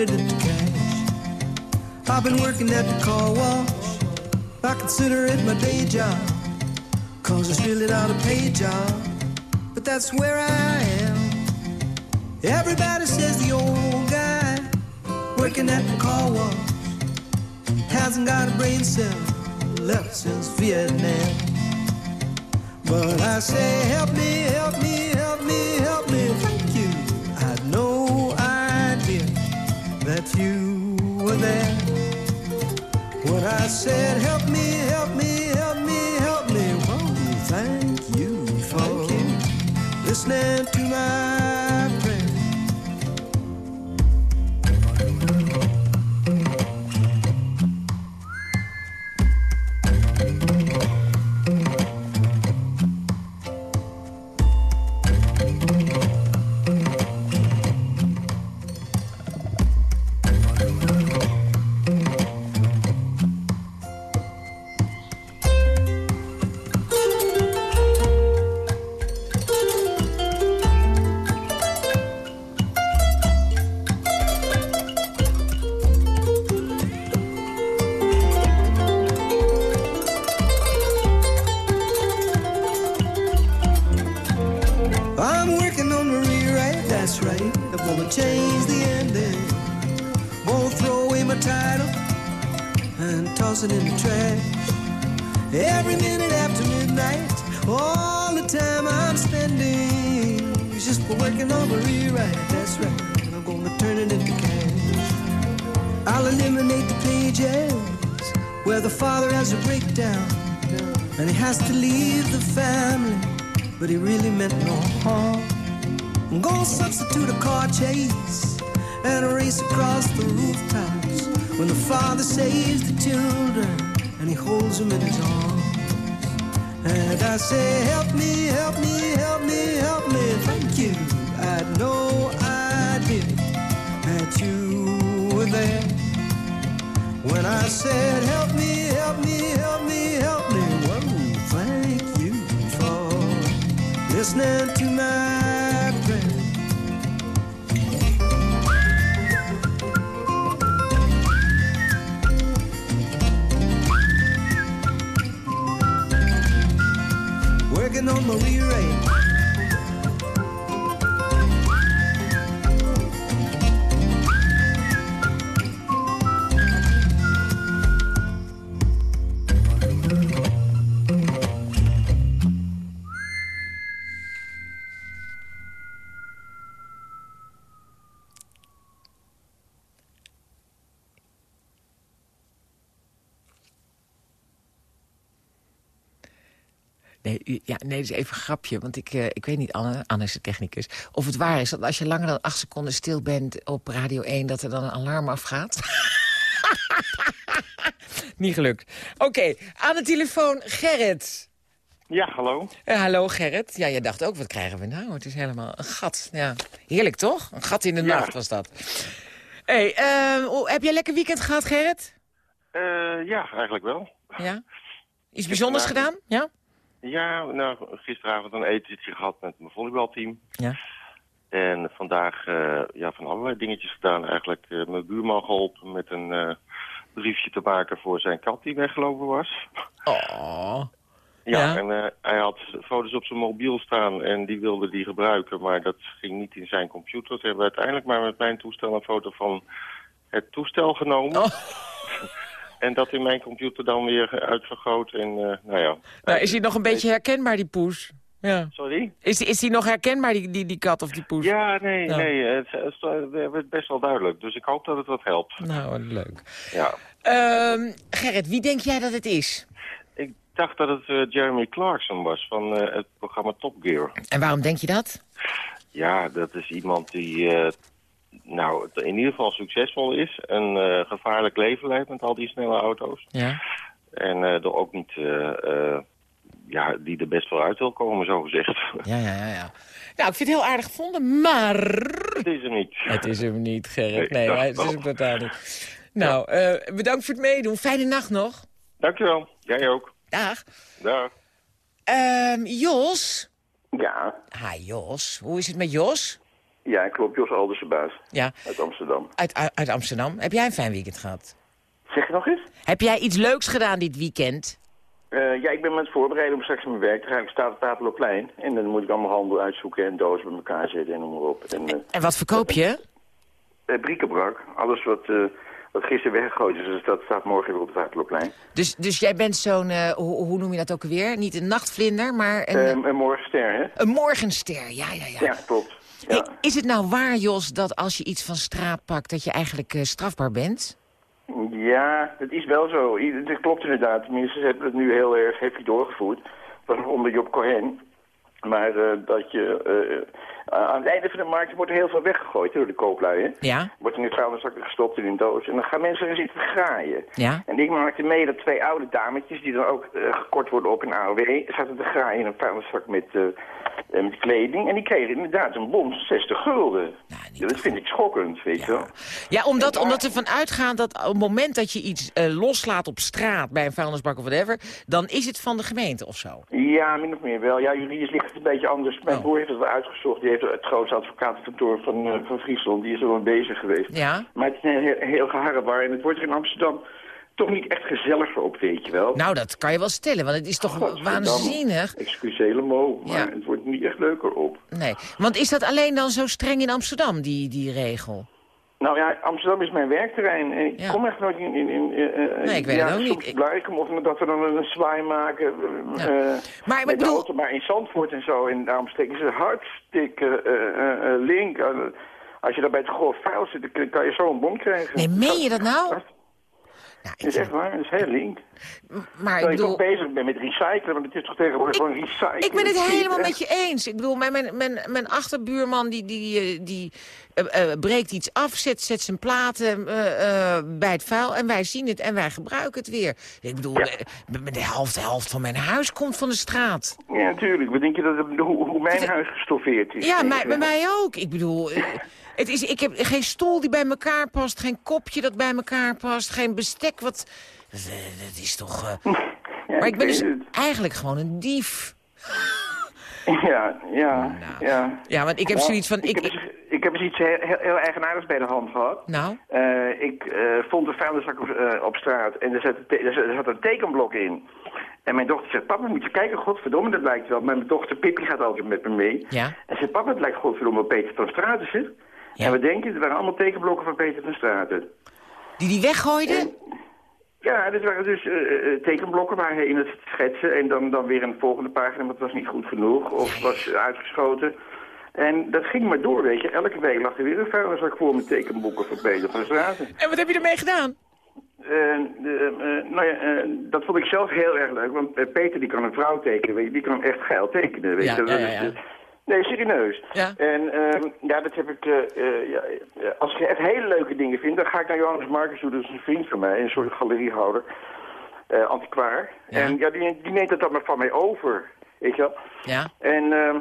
It cash. I've been working at the car wash. I consider it my day job. Cause it's really not a paid job. But that's where I am. Everybody says the old guy working at the car wash hasn't got a brain cell left since Vietnam. But I say, help me, help me, help me, help me. You were there. When I said, help me, help me, help me, help me. Thank you for listening to my on Marie Ray. Nee, dat is even een grapje. Want ik, eh, ik weet niet, Anne, Anne is de technicus... of het waar is dat als je langer dan acht seconden stil bent op Radio 1... dat er dan een alarm afgaat. niet gelukt. Oké, aan de telefoon Gerrit. Ja, hallo. Eh, hallo Gerrit. Ja, je dacht ook, wat krijgen we nou? Het is helemaal een gat. Ja. Heerlijk toch? Een gat in de Ja. nacht was dat. hey, ehm, hoe- heb jij een lekker weekend gehad, Gerrit? Eh, ja, eigenlijk wel. Ja? Iets bijzonders gedaan? Ja? Ja, nou, gisteravond een etentje gehad met mijn volleybalteam. Ja. En vandaag eh, ja, van allerlei dingetjes gedaan. Eigenlijk eh, mijn buurman geholpen met een eh, briefje te maken voor zijn kat die weggelopen was. Oh. Ja, Ja. en hij had foto's op zijn mobiel staan en die wilde die gebruiken. Maar dat ging niet in zijn computer. Toen hebben uiteindelijk maar met mijn toestel een foto van het toestel genomen. Oh. En dat in mijn computer dan weer uitvergroot. En eh, nou ja, Nou, is hij nog een beetje herkenbaar, die poes? Ja. Sorry? Is, is hij nog herkenbaar, die, die, die kat of die poes? Ja, nee, nee, het, het, werd best wel duidelijk. Dus ik hoop dat het wat helpt. Nou, leuk. Ja. Ehm, Gerrit, wie denk jij dat het is? Ik dacht dat het eh, Jeremy Clarkson was van eh, het programma Top Gear. En waarom denk je dat? Ja, dat is iemand die nou, in ieder geval succesvol is. Een eh, gevaarlijk leven leidt met al die snelle auto's. Ja. En eh, er ook niet... eh, eh, ja, die er best wel uit wil komen, zo gezegd. Ja, ja, ja, ja. Nou, ik vind het heel aardig gevonden, maar... Het is hem niet. Het is hem niet, Gerrit. Nee, het is hem totaal niet. Nou, eh, bedankt voor het meedoen. Fijne nacht nog. Dankjewel. Jij ook. Dag. Dag. Ehm, Jos? Ja. Hi, Jos. Hoe is het met Jos? Ja, klopt. Jos Alderse baas. Ja. Uit Amsterdam. Uit, uit, uit Amsterdam. Heb jij een fijn weekend gehad? Zeg je nog eens? Heb jij iets leuks gedaan dit weekend? Eh, ja, ik ben me aan het voorbereiden om straks mijn werk te gaan. Ik sta op het Papeloplein. En dan moet ik allemaal handel uitzoeken en dozen bij elkaar zetten en noem maar op. En, eh, En wat verkoop je? eh, briekebrak. Alles wat, wat gisteren weggegooid is, dus dat staat morgen weer op het Papeloplein. Dus, dus jij bent zo'n, hoe, hoe noem je dat ook alweer? Niet een nachtvlinder, maar een, Een, een morgenster, hè? een morgenster. Ja, ja, ja. Ja, klopt. Hey, is het nou waar, Jos, dat als je iets van straat pakt... dat je eigenlijk eh, strafbaar bent? Ja, het is wel zo. Het klopt inderdaad. Tenminste, ze hebben het nu heel erg heavy doorgevoerd. Het was onder Job Cohen. Maar eh, dat je... eh, aan het einde van de markt wordt er heel veel weggegooid door de kooplui, hè? Ja. Wordt in de vuilniszakken gestopt in een doos. En dan gaan mensen er zitten graaien. Ja. En ik maakte mee dat twee oude dametjes, die dan ook eh, gekort worden op een AOW... zaten te graaien in een vuilniszak met, eh, eh, met kleding. En die kregen inderdaad een bon 60 gulden. ja, dat vind ik schokkend, weet je wel. Ja, omdat, omdat we ervan uitgaan dat op het moment dat je iets eh, loslaat op straat... bij een vuilnisbak of whatever, dan is het van de gemeente of zo. Ja, min of meer wel. Ja, juridisch ligt het een beetje anders. Oh. Mijn broer heeft het wel uitgezocht. Die heeft het grootste advocatenkantoor van, eh, van Friesland. Die is er wel bezig geweest. Ja. Maar het is een heel, heel. En het wordt er in Amsterdam toch niet echt gezelliger op, weet je wel. Nou, dat kan je wel stellen, want het is toch waanzinnig. Excuus helemaal, maar Ja. het wordt niet echt leuker op. Nee, want is dat alleen dan zo streng in Amsterdam, die, die regel? Nou ja, Amsterdam is mijn werkterrein. En ik Ja. kom echt nooit in... in, in eh, Nee, ik weet ja, het ook soms niet. ik of dat we dan een zwaai maken eh, eh, Maar ik de bedoel- auto. Maar in Zandvoort en zo, en daarom steken ze hartstikke eh, eh, eh, link. Als je daar bij het grof vuil zit, dan kan je zo een bon krijgen. Nee, meen je dat nou? Dat is echt waar, dat is heel link. Maar Terwijl ik ik bedoel... bezig ben met recyclen, want het is toch tegenwoordig gewoon recyclen. Ik ben het helemaal met je eens. Ik bedoel, mijn, mijn, mijn, mijn achterbuurman die, die, die breekt iets af, zet, zet zijn platen eh, eh, bij het vuil... en wij zien het en wij gebruiken het weer. Ik bedoel, eh, de helft, de helft van mijn huis komt van de straat. Ja, natuurlijk. Wat denk je dat het, hoe, hoe mijn huis gestoffeerd is? Ja, bij mij ook. Ik bedoel, eh, het is, ik heb geen stoel die bij elkaar past, geen kopje dat bij elkaar past, geen bestek wat... Dat, eh, dat is toch... eh, maar ik ben dus eigenlijk gewoon een dief. Ja, ja, Nou. ja. Ja, want ik heb zoiets van... Ik, Ik, heb, eens, ik heb eens iets heel, heel, heel eigenaardigs bij de hand gehad. nou, Eh, ik eh, vond een vuilniszak op, eh, op straat en er zat, er zat- zat een tekenblok in. En mijn dochter zegt, papa, moet je kijken, godverdomme, dat lijkt wel. Mijn dochter Pippi gaat altijd met me mee. ja. En ze zegt, papa, het lijkt godverdomme op Peter van Straten, zeg. En we denken, het waren allemaal tekenblokken van Peter van Straten. Die die weggooide? Ja, dit waren dus eh, eh, tekenblokken waar hij in het schetsen en dan, dan weer een volgende pagina, maar het was niet goed genoeg of was uitgeschoten. En dat ging maar door, weet je. Elke week lag er weer een vuilniszak voor met tekenboeken van Peter van Straten. En wat heb je ermee gedaan? Eh, nou ja, dat vond ik zelf heel erg leuk, want Peter die kan een vrouw tekenen, weet je, die kan echt geil tekenen, weet je. ja, Dat ja, ja. Nee, serieus. Ja. En ehm, ja, dat heb ik, eh, eh, ja, als ik echt hele leuke dingen vind, dan ga ik naar Johannes Marcus toe, dat is een vriend van mij, een soort galeriehouder, eh antiquaar. En ja, die, die neemt het dan maar van mij over, weet je wel. Ja. En ehm,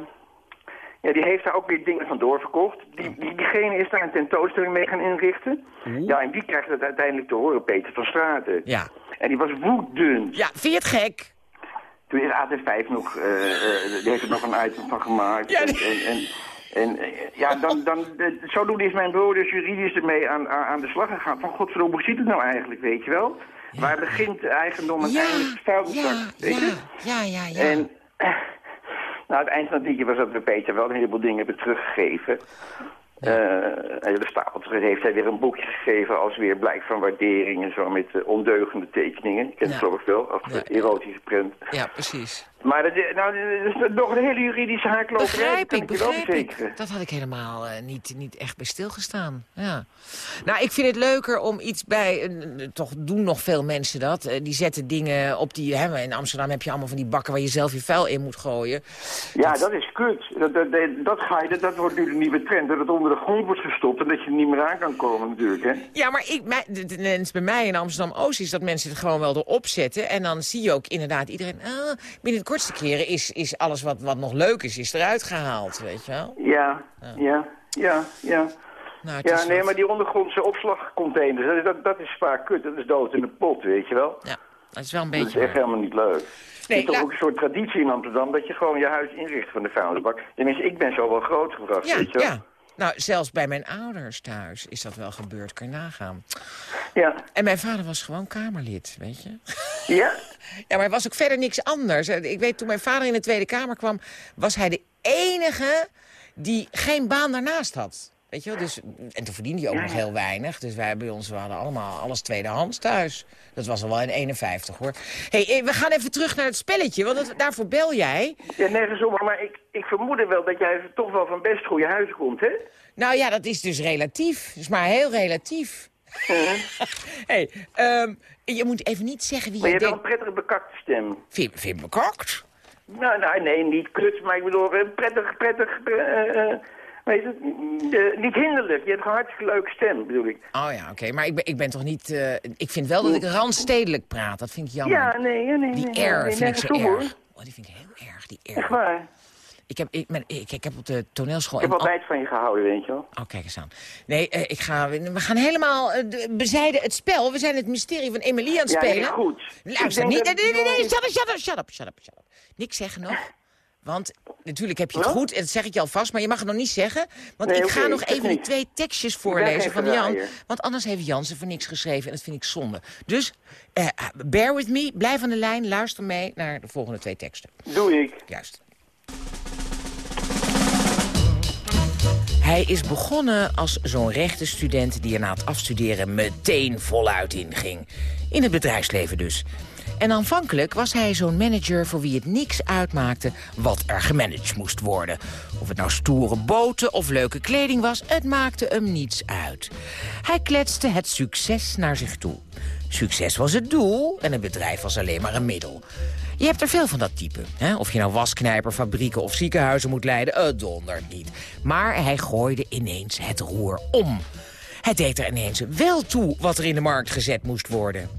ja, die heeft daar ook weer dingen van doorverkocht. Die, die, diegene is daar een tentoonstelling mee gaan inrichten. Ja, en die krijgt het uiteindelijk te horen, Peter van Straten. Ja. En die was woedend. Ja, vind je het gek? Toen is AT5 nog, die heeft er nog een item van gemaakt. Ja, en, en, en, en, eh, ja, dan, dan, zodoende is mijn broer dus juridisch ermee aan, aan, de slag gegaan. Van godverdomme, hoe zit het nou eigenlijk, weet je wel? Waar begint eigendom en Ja, eindigt het vuilniszak, ja, weet je? Ja, ja, ja. En nou, het eind van het liedje was dat we Peter wel een heleboel dingen hebben teruggegeven. Eh, en de stapel heeft hij weer een boekje gegeven als weer blijk van waardering en zo met eh, ondeugende tekeningen. Ik ken het geloof ik wel, eh, erotische print. Ja, precies. Maar dat, is- nou, dat is nog een hele juridische haakloperij. Begrijp dat ik, begrijp. Dat had ik helemaal eh, niet, niet echt bij stilgestaan. Ja. Nou, ik vind het leuker om iets bij... eh, toch doen nog veel mensen dat. eh, die zetten dingen op die... Hè, in Amsterdam heb je allemaal van die bakken waar je zelf je vuil in moet gooien. Ja, dat is kut. Dat, dat, dat, ga je, dat, wordt nu de nieuwe trend. Dat het onder de grond wordt gestopt en dat je er niet meer aan kan komen natuurlijk. Hè? Ja, maar ik, mij, de, de tendens bij mij in Amsterdam-Oost is dat mensen het gewoon wel erop zetten. En dan zie je ook inderdaad iedereen... Ah, binnen kortste keren is, is alles wat, wat nog leuk is, is eruit gehaald, weet je wel? Ja, ja, ja, ja. Nou, Ja, is nee, wat- maar die ondergrondse opslagcontainers, dat, dat, is vaak kut. Dat is dood in de pot, weet je wel. Ja, dat is wel een Dat is beetje... echt helemaal niet leuk. Nee, het is toch la- ook een soort traditie in Amsterdam dat je gewoon je huis inricht van de vuilnisbak. Tenminste, ik ben zo wel groot gebracht, Ja, weet je wel. ja. Nou, zelfs bij mijn ouders thuis is dat wel gebeurd, kan je nagaan. Ja. En mijn vader was gewoon Kamerlid, weet je. Ja? Ja, maar hij was ook verder niks anders. Eh, Ik weet, toen mijn vader in de Tweede Kamer kwam... was hij de enige die geen baan daarnaast had. Weet je wel? Dus, en toen verdiende hij ook nog heel weinig. Dus wij bij ons, we hadden allemaal alles tweedehands thuis. Dat was al wel in 51, hoor. hey, eh, we gaan even terug naar het spelletje, want dat, daarvoor bel jij. Ja, nergens om, maar ik, ik vermoedde wel dat jij toch wel van best goede huis komt, hè? Nou ja, dat is dus relatief. Dat is maar heel relatief. hey, ehm, je moet even niet zeggen wie Maar je je hebt wel een prettige bekakte stem. Vind, vind je bekakt? Nou, nou, nee, niet kut, maar ik bedoel, eh, prettig, prettig, eh, eh, weet je, niet hinderlijk. Je hebt een hartstikke leuke stem, bedoel ik. Oh ja, oké. Maar ik ben, ik ben toch niet... ik vind wel dat ik randstedelijk praat. Dat vind ik jammer. Ja, nee, nee, nee. Die nee, R nee, vind ik zo om, hoor. erg. Oh, die vind ik heel erg, die R. Echt waar. Ik heb, ik, ben- ik, ik heb op de toneelschool... Ik heb altijd van je gehouden, weet je wel. Oh, kijk eens aan. Nee, eh, ik ga, we gaan helemaal eh, de- bezijden het spel. We zijn het mysterie van Emily aan het Ja, spelen. goed. Luister, niet... Nee, nee, nee, nee, shut up, shut up, shut up, shut up, shut up. Niks zeggen nog. Want natuurlijk heb je het Wat? goed, en dat zeg ik je alvast, maar je mag het nog niet zeggen. Want Nee, ik ga nog even die niet. twee tekstjes voorlezen van Jan. Want anders heeft Jan ze voor niks geschreven en dat vind ik zonde. Dus, eh, bear with me, blijf aan de lijn, luister mee naar de volgende twee teksten. Doe ik. Juist. Hij is begonnen als zo'n rechtenstudent die er na het afstuderen meteen voluit inging. In het bedrijfsleven dus. En aanvankelijk was hij zo'n manager voor wie het niks uitmaakte wat er gemanaged moest worden. Of het nou stoere boten of leuke kleding was, het maakte hem niets uit. Hij kletste het succes naar zich toe. Succes was het doel en het bedrijf was alleen maar een middel. Je hebt er veel van dat type. Hè? Of je nou wasknijper, fabrieken of ziekenhuizen moet leiden, het dondert niet. Maar hij gooide ineens het roer om. Hij deed er ineens wel toe wat er in de markt gezet moest worden.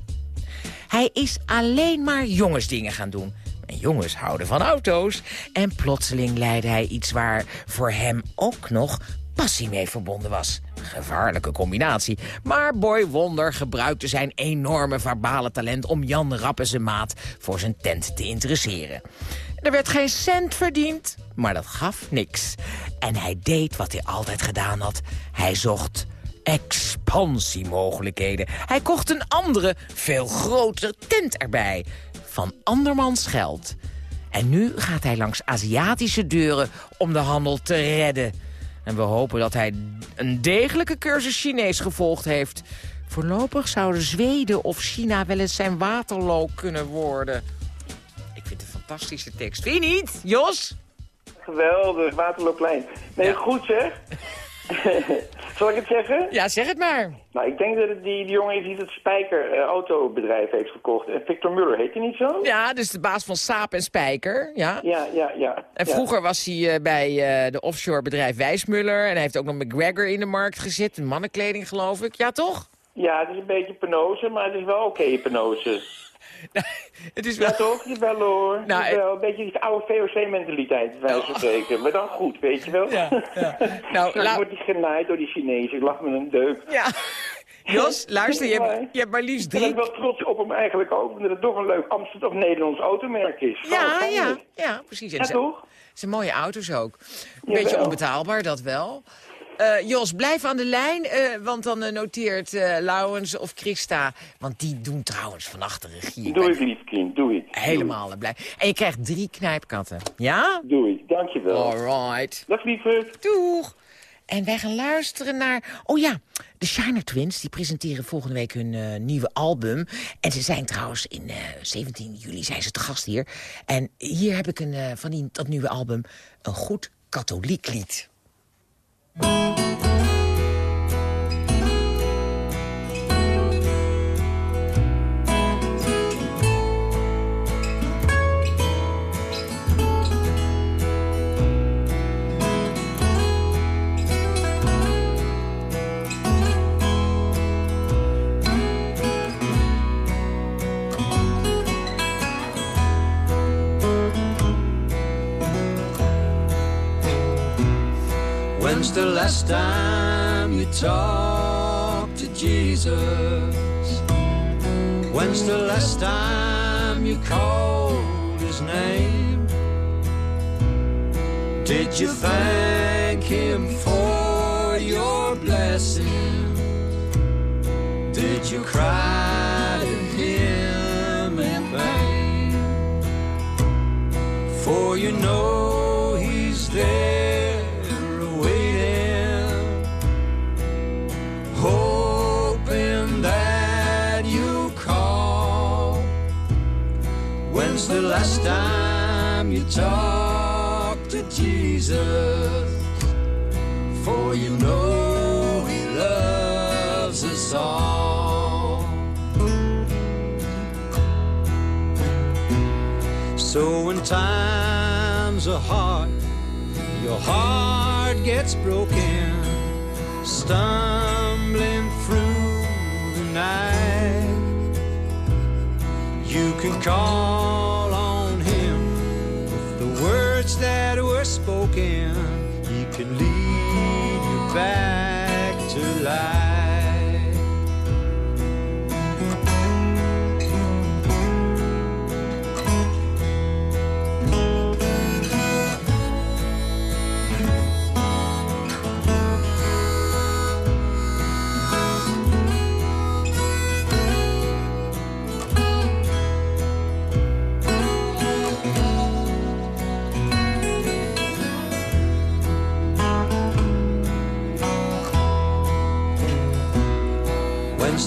Hij is alleen maar jongensdingen gaan doen. En jongens houden van auto's. En plotseling leidde hij iets waar voor hem ook nog passie mee verbonden was. Gevaarlijke combinatie. Maar Boy Wonder gebruikte zijn enorme verbale talent... om Jan Rapp en zijn maat voor zijn tent te interesseren. Er werd geen cent verdiend, maar dat gaf niks. En hij deed wat hij altijd gedaan had. Hij zocht expansiemogelijkheden. Hij kocht een andere, veel grotere tent erbij. Van andermans geld. En nu gaat hij langs Aziatische deuren om de handel te redden. En we hopen dat hij een degelijke cursus Chinees gevolgd heeft. Voorlopig zouden Zweden of China wel eens zijn waterloo kunnen worden. Ik vind het een fantastische tekst. Vind je niet, Jos? Geweldig, Waterlooplein. Nee, goed zeg. Zal ik het zeggen? Ja, zeg het maar. Nou, ik denk dat het die, die jongen is die het Spijker eh, autobedrijf heeft gekocht. En Victor Muller, heet hij niet zo? Ja, dus de baas van Saap en Spijker. Ja. Ja, ja, ja. En ja. vroeger was hij eh, bij eh, de offshore bedrijf Wijsmuller. En hij heeft ook nog McGregor in de markt gezet. Een mannenkleding, geloof ik. Ja, toch? Ja, het is een beetje penose, maar het is wel oké penose. Het is wel... Ja, toch? Jawel hoor. Nou, Het wel een beetje die oude VOC-mentaliteit, wijze van spreken. Maar dan goed, weet je wel? Ja, ja. Nou, laat- wordt hij genaaid door die Chinezen. Ik lach met een deuk. Ja. Jos, luister, je hebt, je hebt maar liefst Ik ben drie... wel trots op hem eigenlijk ook, omdat het toch een leuk Amsterdam of Nederlands automerk is. Ja, ja, ja, precies. Ja, toch? Het zijn mooie auto's ook. Een beetje onbetaalbaar, dat wel. Eh, Jos, blijf aan de lijn, eh, want dan eh, noteert Lauwens of Christa... want die doen trouwens vannacht de regie. Doe ik, lief kind, doe ik. Helemaal blij. En je krijgt drie knijpkatten. Ja? Doe ik, dankjewel. Alright. Dag lieverd. Doeg. En wij gaan luisteren naar... Oh ja, de Shiner Twins die presenteren volgende week hun nieuwe album. En ze zijn trouwens in eh, 17 juli zijn ze te gast hier. En hier heb ik een, van die, dat nieuwe album een goed katholiek lied. When's last time you talked to Jesus? When's the last time you called his name? Did you thank him for your blessing? Did you cry to him in vain? For you know he's there the last time you talked to Jesus? For you know he loves us all. So when times are hard, your heart gets broken, stumbling through the night. You can call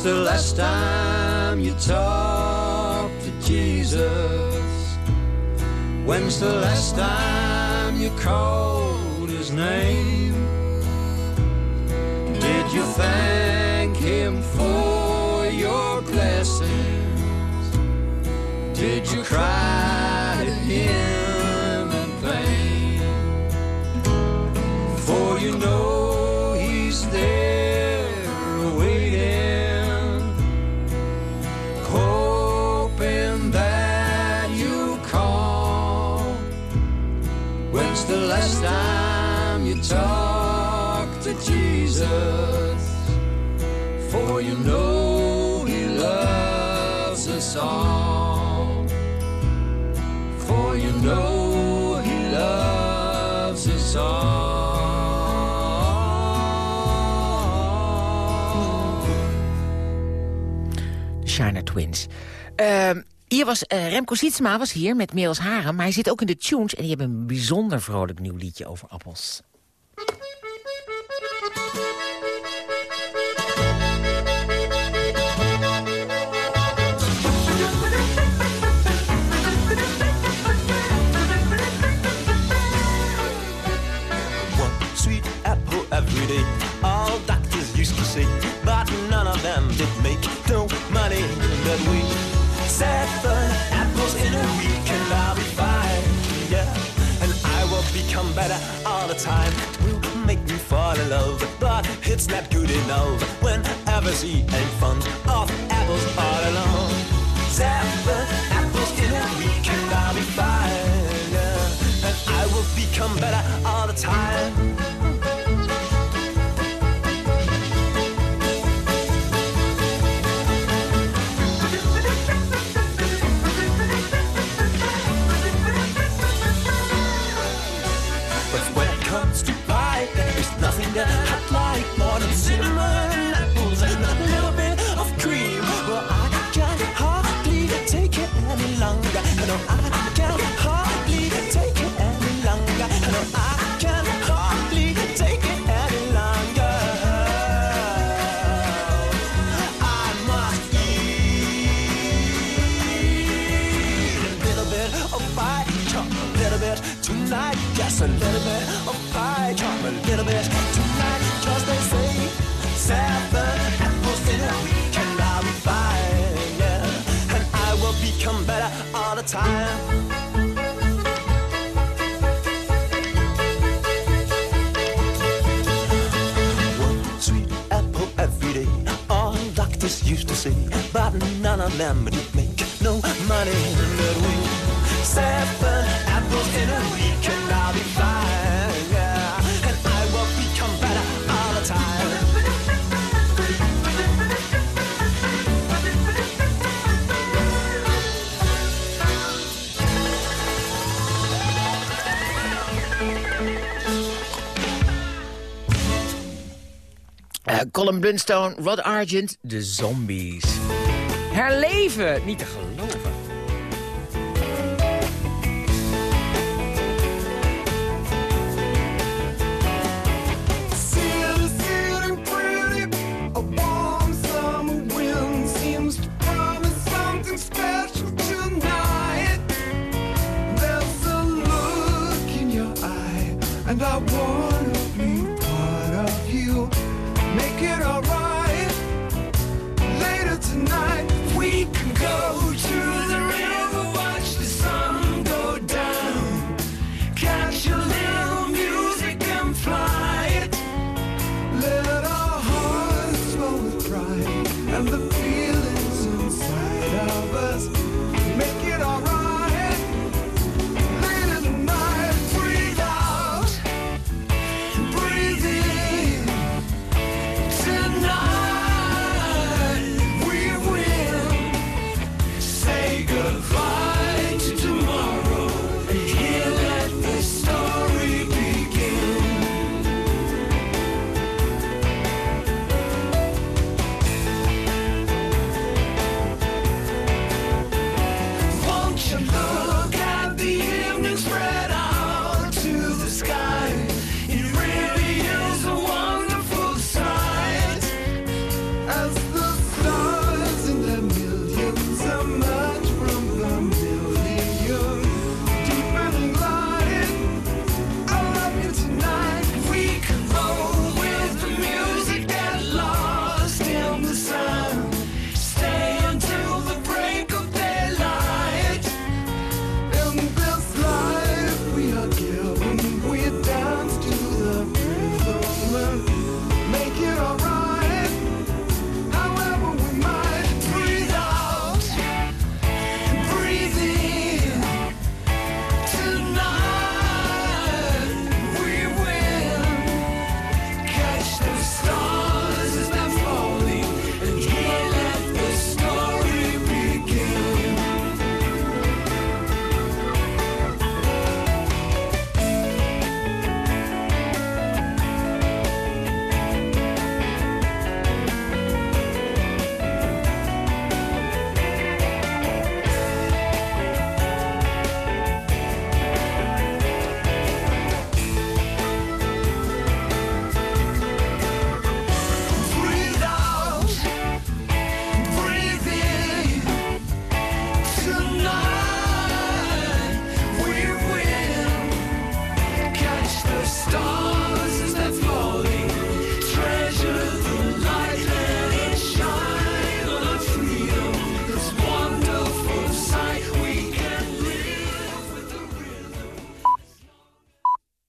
the last time you talked to Jesus? When's the last time you called his name? Did you thank him for your blessings? Did you cry to him in vain? For you know the last time you talked to Jesus? For you know he loves us all. For you know he loves us all. Shiner Twins. Ehm, hier was, eh, Remco Sietsma was hier met Merels Haren, maar hij zit ook in de tunes... en die hebben een bijzonder vrolijk nieuw liedje over appels. one sweet apple every day. All doctors used to say, but none of them did make Seven apples in a week and I'll be fine, yeah. And I will become better all the time. Will make me fall in love, but it's not good enough. Whenever she ain't fun of apples all alone. Seven apples in a week and I'll be fine, yeah. And I will become better all the time. Them would make no money that way. Seven apples in a week and I'll be fine, yeah. And I will become better all the time. Eh, Colin Blunstone, Rod Argent, de zombies. Herleven, niet te geloven.